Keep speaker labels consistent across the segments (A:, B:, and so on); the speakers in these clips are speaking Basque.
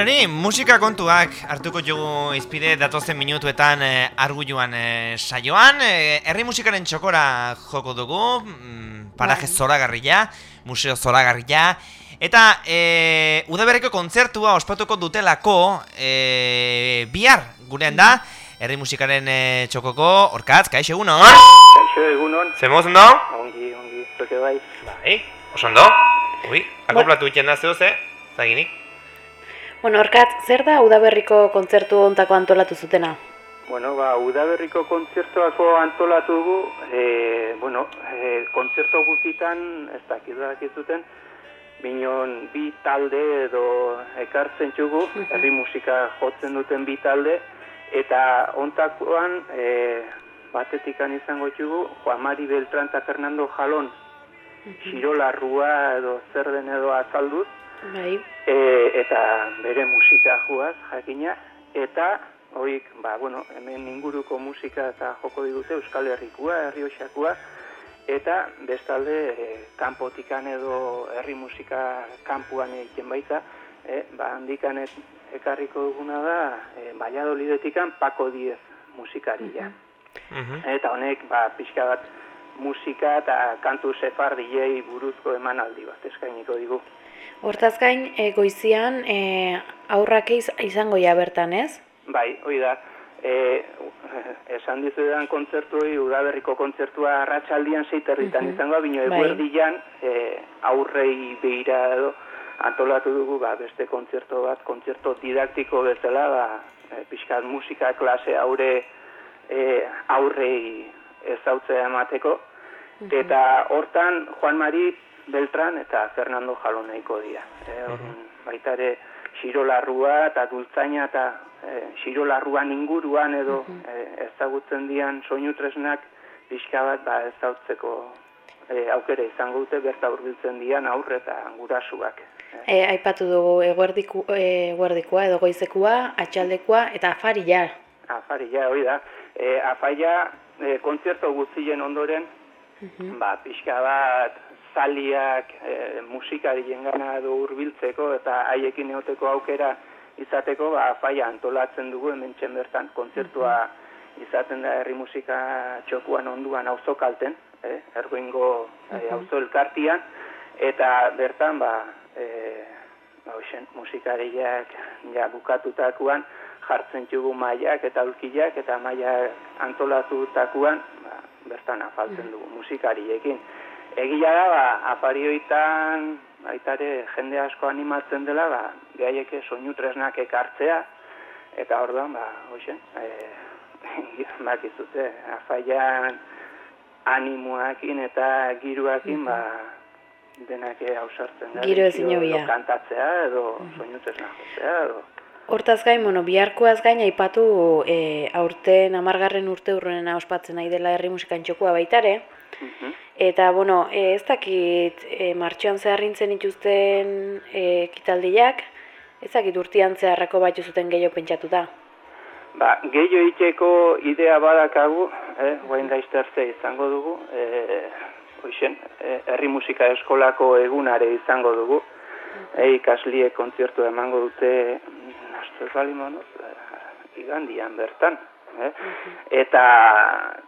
A: Bueno, ni musika kontuak hartuko jugu izpide datozen minutuetan eh, argulluan eh, saioan. Eh, herri musikaren txokora joko dugu, mm, paraje
B: Bai.
A: zoragarria, museo zoragarria. Eta eh, udaberriko kontzertua ospatuko dutelako eh, bihar gurean da, herri musikaren eh, txokoko, orkatz, kaixo egunon?
C: Kaixo egunon,
A: Zemuz ondo?
C: ongi, ongi, zuke bai.
A: Bai, oso ondo? Ui, akoplatu itxen da zeu ze, zaginik?
B: Bueno, Orkatz, zer da udaberriko kontzertu ontako antolatu zutena?
C: Bueno, ba, udaberriko kontzertuako antolatu dugu, e, bueno, e, kontzertu guztitan, ez dakit dakizuten, binon bi talde edo ekartzen txugu, herri musika jotzen duten bi talde, eta ontakoan e, batetikan izango txugu, Juan Mari Beltran eta Fernando Jalon, Xirola Rua edo zer den edo azalduz,
B: Bai.
C: e, eta bere musika joaz, jakina, eta hoik, ba, bueno, hemen inguruko musika eta joko digute Euskal Herrikua, Herri Oxakua, eta bestalde e, kanpotikan edo herri musika kanpuan egiten baita, e, ba, handikan et, ekarriko duguna da, e, Valladolidetikan Paco Diez musikaria.
A: Mhm.
C: Eta honek, ba, pixka bat musika eta kantu sefardilei buruzko emanaldi bat eskainiko digu.
B: Hortaz gain, e, goizian e, aurrak iz, izango ja bertan, ez?
C: Bai, hoi da. E, esan dizuedan kontzertu hori, udaberriko kontzertua arratsaldian zeiterritan
B: Mhm.
C: izango, bino
B: Bai.
C: eguerdian e, aurrei behira edo antolatu dugu ba, beste kontzertu bat, kontzertu didaktiko bezala, ba, e, pixkat musika klase aure e, aurrei ezautzea emateko. Eta hortan Juan Mari Beltran eta Fernando Jaloneiko dira. E, orduan, baita ere Xirolarrua eta Dultzaina eta e, Xirolarruan inguruan edo e, ezagutzen dian soinu tresnak pixka bat ba, ezautzeko e, aukera izango dute berta hurbiltzen dian aurre eta gurasuak. E,
B: aipatu dugu eguerdiku, e, eguerdikua edo goizekua, atxaldekoa eta afaria.
C: afaria, hori da. E, afaia e, kontzerto guztien ondoren ba, pixka bat zaliak e, musikarien gana edo hurbiltzeko eta haiekin eoteko aukera izateko, ba, faia antolatzen dugu hemen bertan, kontzertua izaten da herri musika txokuan onduan auzokalten, eh, ergoingo eh, auzo elkartian, eta bertan, ba, e, ba, hoxen, musikariak ja bukatutakuan jartzen txugu mailak eta ulkilak eta mailak antolatutakuan ba, bertan afaltzen dugu musikariekin. Egia da, ba, afarioitan baitare jende asko animatzen dela, ba, gaieke soinu tresnak ekartzea, eta orduan, ba, hoxen, e, bakizute, afaian animoakin eta giruakin, ba, denak hausartzen da.
B: Giro ezin hobea.
C: edo Kantatzea, edo soinu tresna jotzea, edo...
B: Hortaz gain, bueno, biharkoaz gain aipatu e, aurten amargarren urte urrenena ospatzen nahi dela herri musikan txokua baitare.
C: Mhm.
B: Eta, bueno, e, ez dakit e, martxoan zeharrintzen ituzten e, kitaldiak, ez dakit urtean zeharrako bat zuten gehiago pentsatuta.
C: Ba, gehiago iteko idea badakagu, eh, guain daizterze izango dugu, eh, hoxen, eh, herri musika eskolako egunare izango dugu, eh, ikaslie kontzertu emango dute, nastu ez bali monoz, eh, igandian bertan. Eh? Eta,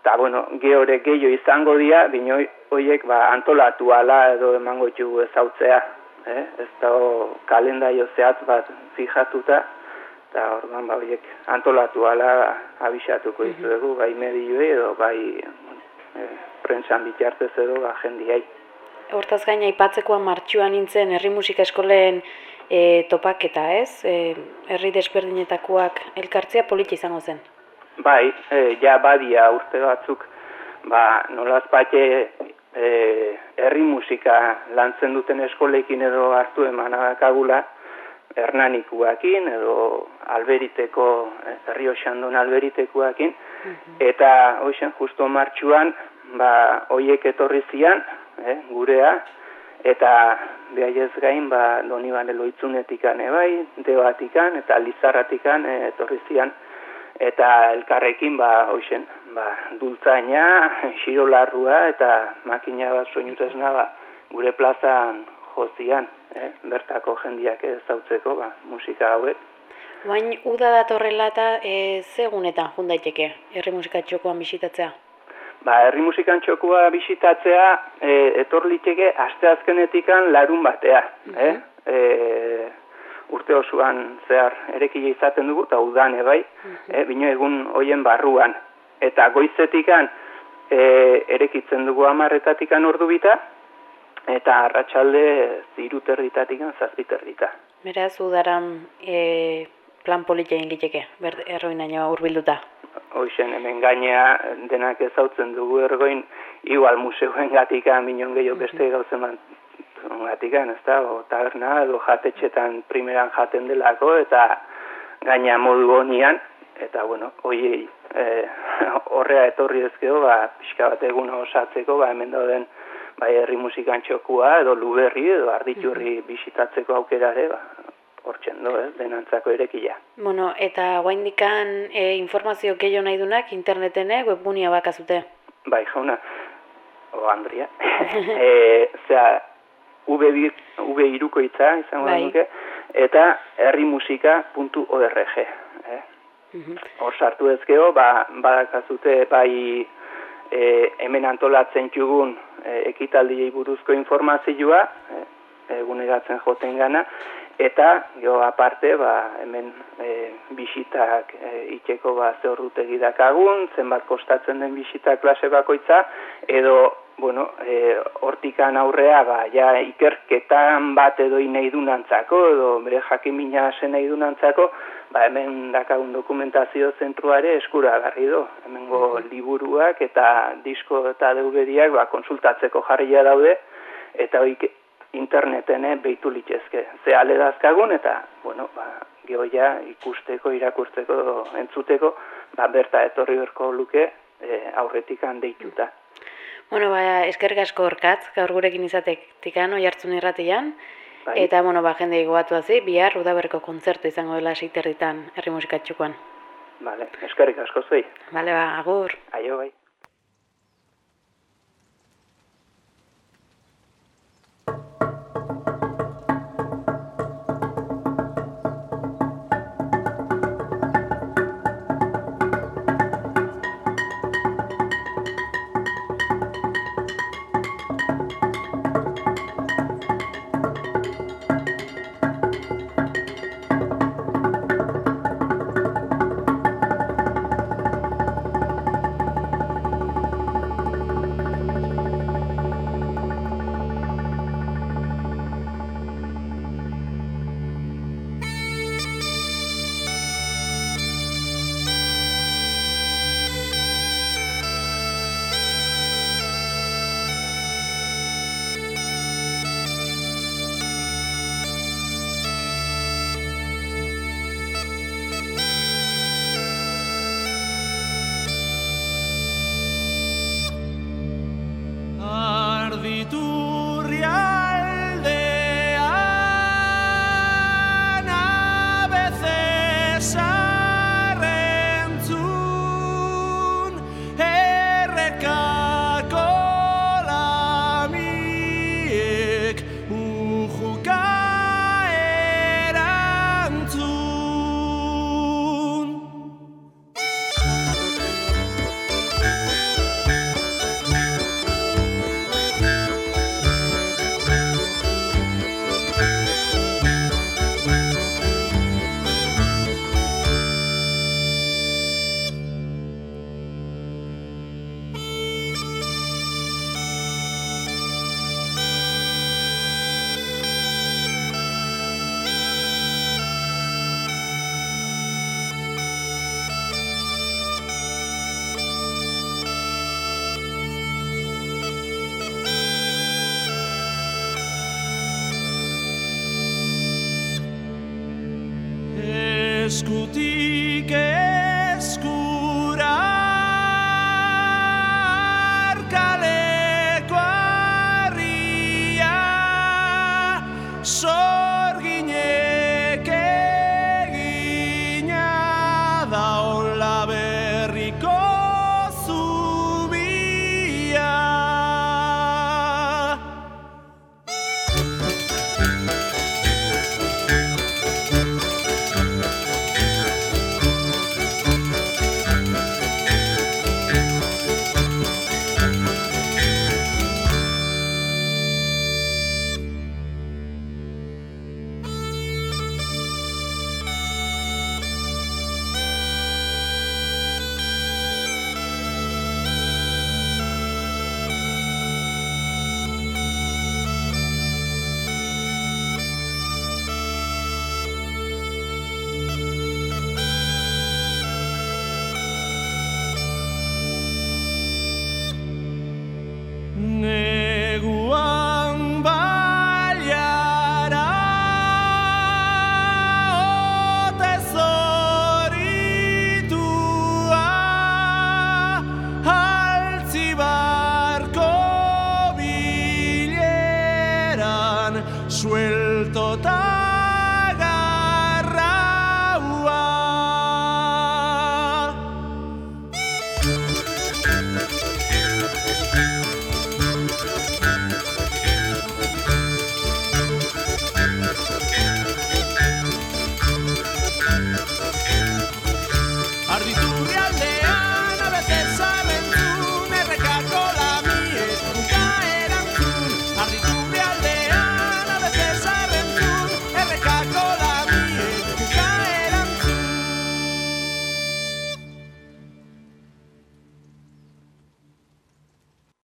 C: eta, bueno, gehore gehiago izango dira, bino horiek ba, antolatu ala edo emango txugu ezautzea. Eh? Ez dago kalendario zehatz bat fijatuta, eta orduan ba horiek antolatu ala abisatuko dizuegu, bai medioei edo bai e, prentsan bitartez edo ba jendiai.
B: Hortaz gain aipatzekoa martxoan nintzen herri musika eskolen e, topaketa, ez? E, herri desberdinetakoak elkartzea polita izango zen.
C: Bai, e, ja badia urte batzuk, ba nolaz bate e, herri musika lantzen duten eskolekin edo hartu emanakagula, hernanikuakin edo alberiteko, herri oxandon alberitekuakin, eta hoxen justo martxuan, ba, hoiek etorri zian, eh, gurea, eta behaiez gain, ba, doni bane loitzunetikan ebai, debatikan eta lizarratikan eh, etorri zian, eta elkarrekin, ba, hoxen, ba, dultzaina, xirolarrua eta makina bat soinutesna, ba, gure plazan jozian, eh? bertako jendiak ez zautzeko, ba, musika hauek.
B: Bain, uda datorrela eta e, zegunetan jun daiteke herri musika txokoan bisitatzea?
C: Ba, herri musikan txokoa bisitatzea e, etor liteke asteazkenetikan larun batea. eh? E, urte osoan zehar erekile izaten dugu, eta udan ebai, e, bino egun hoien barruan. Eta goizetikan e, erekitzen dugu amarretatikan ordu bita, eta arratsalde ziruterritatikan zazpiterrita.
B: Beraz, udaran e, plan politein liteke, erroinaino hurbilduta.
C: Hoxen, hemen gainea denak ezautzen dugu ergoin, igual museoen gatikan, minon gehiago beste gauzen man, gatikan, ez da, o taberna, edo jatetxetan primeran jaten delako, eta gaina modu honian, eta bueno, hoiei e, horrea etorri ezkeo, ba, pixka bat egun osatzeko, ba, hemen dauden bai herri musikan txokua, edo luberri, edo arditurri bisitatzeko aukera ere, ba, hortzen do, eh, denantzako erekila.
B: Bueno, eta guaindikan e, informazio gehiago nahi dunak internetene webgunia bakazute.
C: Bai, jauna, o Andria, e, zera, V, v irukoitza izango
B: Bai.
C: duke, eta herrimusika.org. Eh?
B: Mhm.
C: Hor sartu ezkeo, ba, badakazute bai e, hemen antolatzen txugun e, ekitaldiei buruzko informazioa, e, eguneratzen joten gana, eta jo aparte ba, hemen e, bisitak e, itxeko ba, ze dakagun, zenbat kostatzen den bisita klase bakoitza, edo bueno, e, hortikan aurrea ba, ja, ikerketan bat edo nahi dunantzako, edo bere jakimina zen nahi dunantzako, ba, hemen dakagun dokumentazio zentruare eskuragarri do. Hemengo liburuak eta disko eta DVD-ak ba, konsultatzeko jarria daude, eta hoik interneten eh, behitu litzezke. Ze ale dazkagun eta, bueno, ba, gehoia ikusteko, irakurtzeko, entzuteko, ba, berta etorri berko luke e, aurretikan deituta.
B: Bueno, ba, eskerrik asko horkatz, gaur gurekin izatektikan, oi hartzun irratian.
C: Bai.
B: Eta, bueno, ba, jende gogatu hazi, bihar udaberriko kontzertu izango dela seiterritan herri musika txokoan.
C: Vale, eskerrik asko zuei.
B: Bale, ba, agur.
C: Aio bai.
D: discutir. Bye.